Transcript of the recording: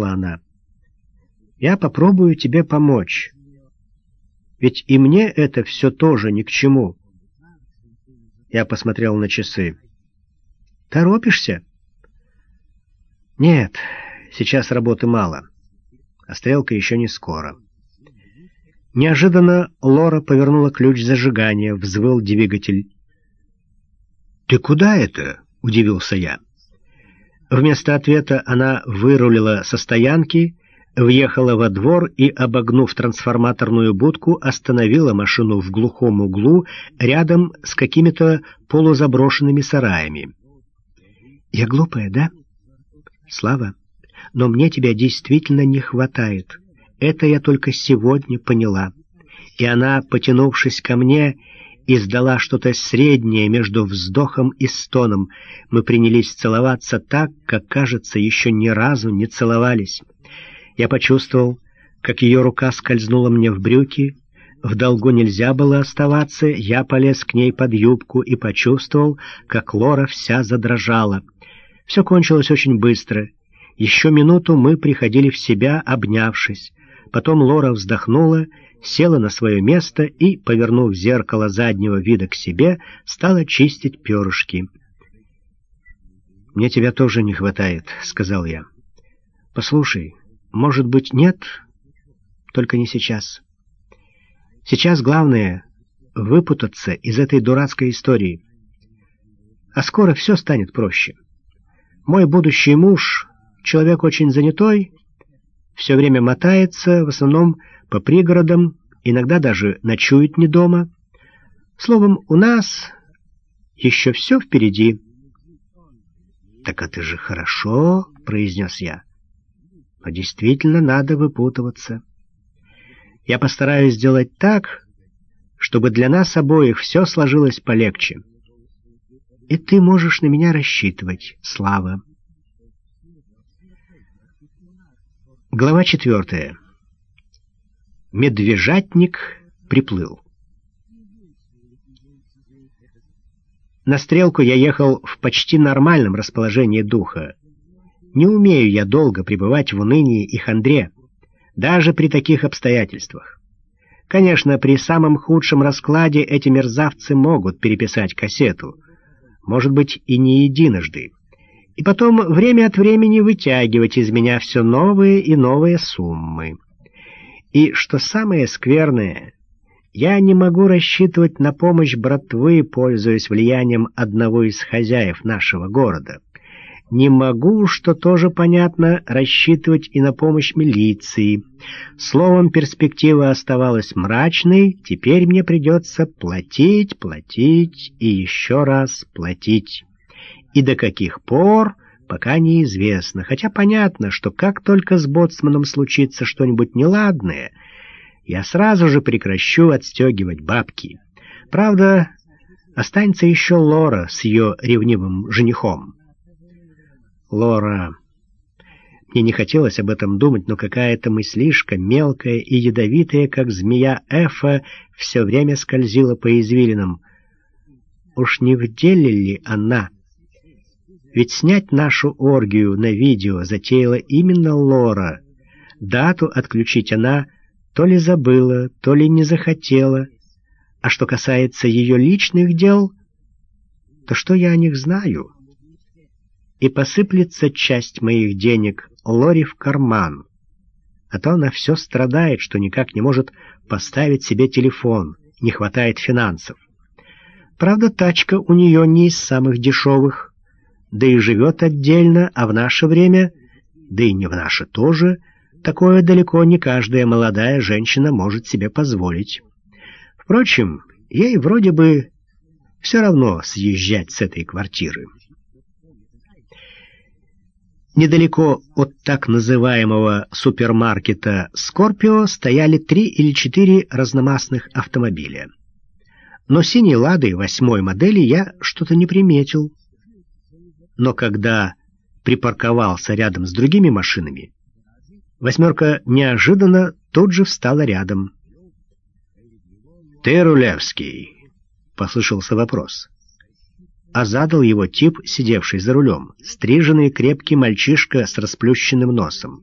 она. «Я попробую тебе помочь. Ведь и мне это все тоже ни к чему». Я посмотрел на часы. «Торопишься?» «Нет, сейчас работы мало, а стрелка еще не скоро». Неожиданно Лора повернула ключ зажигания, взвыл двигатель. «Ты куда это?» — удивился я. Вместо ответа она вырулила со стоянки, въехала во двор и, обогнув трансформаторную будку, остановила машину в глухом углу рядом с какими-то полузаброшенными сараями. «Я глупая, да?» «Слава, но мне тебя действительно не хватает. Это я только сегодня поняла. И она, потянувшись ко мне, издала что-то среднее между вздохом и стоном. Мы принялись целоваться так, как, кажется, еще ни разу не целовались. Я почувствовал, как ее рука скользнула мне в брюки. В долгу нельзя было оставаться, я полез к ней под юбку и почувствовал, как Лора вся задрожала. Все кончилось очень быстро. Еще минуту мы приходили в себя, обнявшись. Потом Лора вздохнула, села на свое место и, повернув зеркало заднего вида к себе, стала чистить перышки. «Мне тебя тоже не хватает», — сказал я. «Послушай, может быть, нет? Только не сейчас. Сейчас главное — выпутаться из этой дурацкой истории. А скоро все станет проще. Мой будущий муж — человек очень занятой, все время мотается, в основном по пригородам, иногда даже ночует не дома. Словом, у нас еще все впереди. «Так это же хорошо», — произнес я. «Но действительно надо выпутываться. Я постараюсь сделать так, чтобы для нас обоих все сложилось полегче. И ты можешь на меня рассчитывать, Слава». Глава четвертая. Медвежатник приплыл. На стрелку я ехал в почти нормальном расположении духа. Не умею я долго пребывать в унынии и хандре, даже при таких обстоятельствах. Конечно, при самом худшем раскладе эти мерзавцы могут переписать кассету, может быть, и не единожды и потом время от времени вытягивать из меня все новые и новые суммы. И, что самое скверное, я не могу рассчитывать на помощь братвы, пользуясь влиянием одного из хозяев нашего города. Не могу, что тоже понятно, рассчитывать и на помощь милиции. Словом, перспектива оставалась мрачной, теперь мне придется платить, платить и еще раз платить и до каких пор, пока неизвестно, хотя понятно, что как только с боцманом случится что-нибудь неладное, я сразу же прекращу отстегивать бабки. Правда, останется еще Лора с ее ревнивым женихом. Лора... Мне не хотелось об этом думать, но какая-то мыслишка, мелкая и ядовитая, как змея Эфа, все время скользила по извилинам. Уж не в деле ли она... Ведь снять нашу оргию на видео затеяла именно Лора. Дату отключить она то ли забыла, то ли не захотела. А что касается ее личных дел, то что я о них знаю? И посыплется часть моих денег Лори в карман. А то она все страдает, что никак не может поставить себе телефон, не хватает финансов. Правда, тачка у нее не из самых дешевых да и живет отдельно, а в наше время, да и не в наше тоже, такое далеко не каждая молодая женщина может себе позволить. Впрочем, ей вроде бы все равно съезжать с этой квартиры. Недалеко от так называемого супермаркета «Скорпио» стояли три или четыре разномастных автомобиля. Но синей «Лады» восьмой модели я что-то не приметил но когда припарковался рядом с другими машинами, «восьмерка» неожиданно тут же встала рядом. «Ты Рулевский?» — послышался вопрос. А задал его тип, сидевший за рулем, стриженный крепкий мальчишка с расплющенным носом.